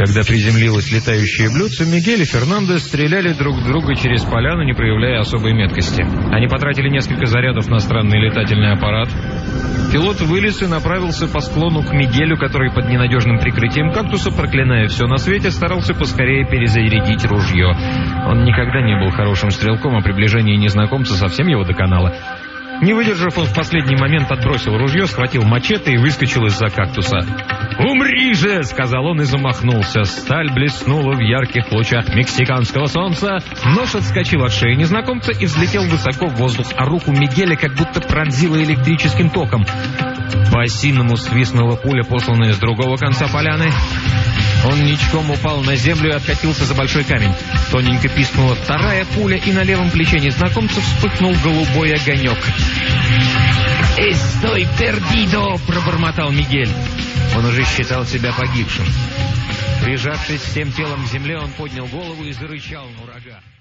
Когда приземлилось летающее блюдце, Мигель и Фернандо стреляли друг в друга через поляну, не проявляя особой меткости. Они потратили несколько зарядов на странный летательный аппарат. Пилот вылез и направился по склону к Мигелю, который под ненадежным прикрытием кактуса, проклиная все на свете, старался поскорее перезарядить ружье. Он никогда не был хорошим стрелком, а приближение незнакомца совсем его доконало. Не выдержав, он в последний момент отбросил ружье, схватил мачете и выскочил из-за кактуса. «Умри же!» — сказал он и замахнулся. Сталь блеснула в ярких лучах мексиканского солнца. Нож отскочил от шеи незнакомца и взлетел высоко в воздух, а руку Мигеля как будто пронзило электрическим током. По осиному свистнула пуля, посланная с другого конца поляны. Он ничком упал на землю и откатился за большой камень. Тоненько пискнула вторая пуля, и на левом плече незнакомца вспыхнул голубой огонек. «Эстой пердидо!» — пробормотал Мигель. Он уже считал себя погибшим. Прижавшись всем телом к земле, он поднял голову и зарычал на врага.